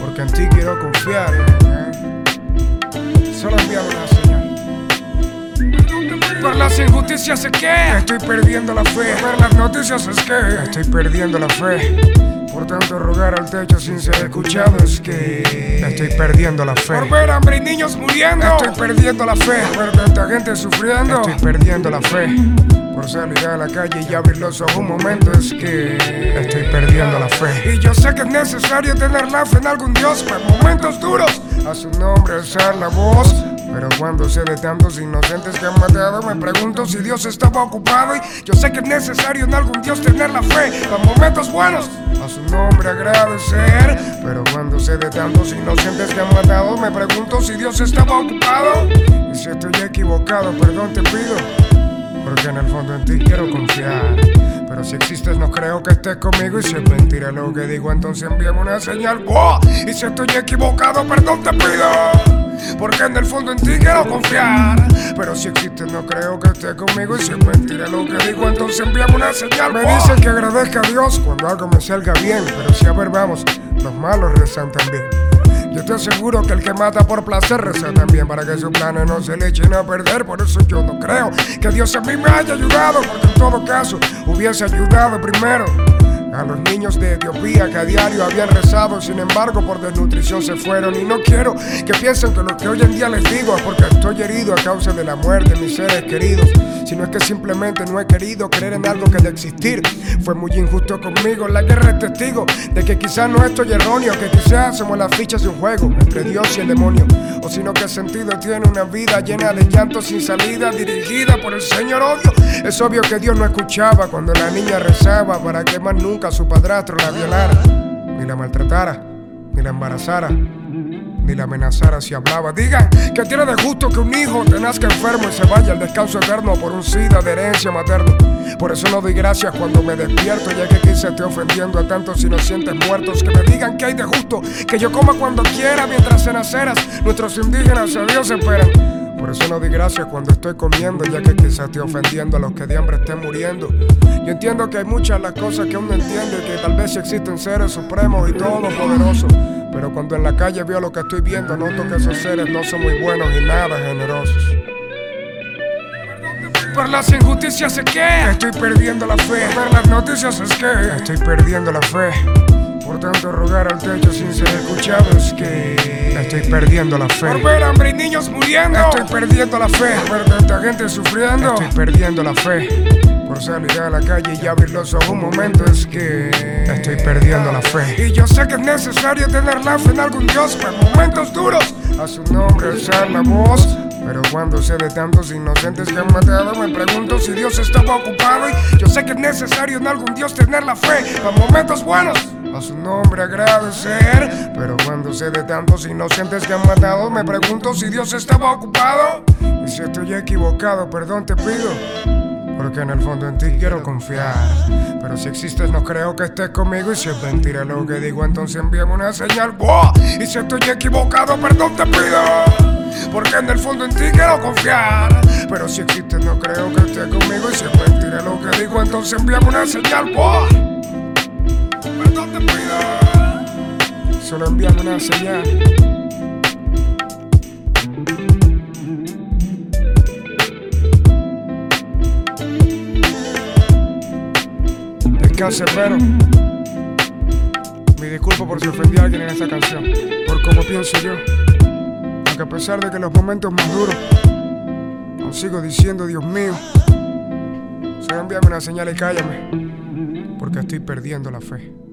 Porque en ti quiero confiar. Las injusticias es que Estoy perdiendo la fe. Por las noticias es que Estoy perdiendo la fe. Por tanto rogar al techo sin ser escuchado es que estoy perdiendo la fe. Por ver hambre y niños muriendo Estoy perdiendo la fe. Por ver tanta gente sufriendo Estoy perdiendo la fe. Por salir a la calle y abrir los ojos un momento es que estoy perdiendo la fe. Y yo sé que es necesario tener la fe en algún Dios para momentos duros A su nombre alzar la voz. Pero cuando sé de tantos inocentes que han matado, me pregunto si Dios estaba ocupado. Y Yo sé que es necesario en algún Dios tener la fe para momentos buenos a su nombre agradecer. Pero cuando sé de tantos inocentes que han matado, me pregunto si Dios estaba ocupado. Y si estoy equivocado, perdón te pido. Porque en el fondo en ti quiero confiar. Pero si existes, no creo que estés conmigo. Y si es mentira lo que digo, entonces envíame una señal. Oh, y si estoy equivocado, perdón te pido. Porque en el fondo en ti quiero confiar. Pero si existes, no creo que estés conmigo. Y si es mentira lo que digo, entonces envíame una señal. Me Oh. dicen que agradezca a Dios cuando algo me salga bien. Pero si a ver, vamos, los malos rezan también. Yo te aseguro que el que mata por placer reza también para que sus planes no se le echen a perder. Por eso yo no creo que Dios a mí me haya ayudado, porque en todo caso hubiese ayudado primero. A los niños de Etiopía que a diario habían rezado, sin embargo por desnutrición se fueron. Y no quiero que piensen que lo que hoy en día les digo es porque estoy herido a causa de la muerte de mis seres queridos. Sino es que simplemente no he querido creer en algo que de existir fue muy injusto conmigo. La guerra es testigo de que quizás no estoy erróneo, que quizás somos las fichas de un juego entre Dios y el demonio. O sino que sentido tiene una vida llena de llanto sin salida, dirigida por el Señor odio. Es obvio que Dios no escuchaba cuando la niña rezaba para que más nunca su padrastro la violara, ni la maltratara, ni la embarazara ni la amenazara si hablaba. Digan que tiene de justo que un hijo te nazca enfermo y se vaya al descanso eterno por un SIDA de herencia materna. Por eso no doy gracias cuando me despierto, ya que quizá esté ofendiendo a tantos inocentes muertos. Que me digan que hay de justo, que yo coma cuando quiera mientras en aceras nuestros indígenas a Dios esperan. Por eso no doy gracias cuando estoy comiendo, ya que quizás estoy ofendiendo a los que de hambre estén muriendo. Yo entiendo que hay muchas las cosas que uno entiende, que tal vez existen seres supremos y todopoderosos. Pero cuando en la calle veo lo que estoy viendo, noto que esos seres no son muy buenos y nada generosos. Por las injusticias es que Estoy perdiendo la fe. Por las noticias es que Estoy perdiendo la fe. Por tanto rogar al techo sin ser escuchado es que estoy perdiendo la fe. Por ver hambre y niños muriendo Estoy perdiendo la fe. Por ver tanta gente sufriendo Estoy perdiendo la fe. Por salir a la calle y abrir los ojos un momento es que estoy perdiendo la fe. Y yo sé que es necesario tener la fe en algún Dios para momentos duros A su nombre alzar la voz. Pero cuando sé de tantos inocentes que han matado, me pregunto si Dios estaba ocupado. Y Yo sé que es necesario en algún Dios tener la fe para momentos buenos a su nombre agradecer. Pero cuando sé de tantos inocentes que han matado, me pregunto si Dios estaba ocupado. Y si estoy equivocado, perdón te pido. Porque en el fondo en ti quiero confiar. Pero si existes, no creo que estés conmigo. Y si es mentira lo que digo, entonces envíame una señal. Oh, y si estoy equivocado, perdón te pido. Porque en el fondo en ti quiero confiar. Pero si existes, no creo que estés conmigo. Y si es mentira lo que digo, entonces envíame una señal. Perdón te. Solo envíame una señal. Descanse, pero me disculpo por si ofendí a alguien en esta canción, por cómo pienso yo. Aunque a pesar de que los momentos más duros, aún sigo diciendo, Dios mío, solo envíame una señal y cállame, porque estoy perdiendo la fe.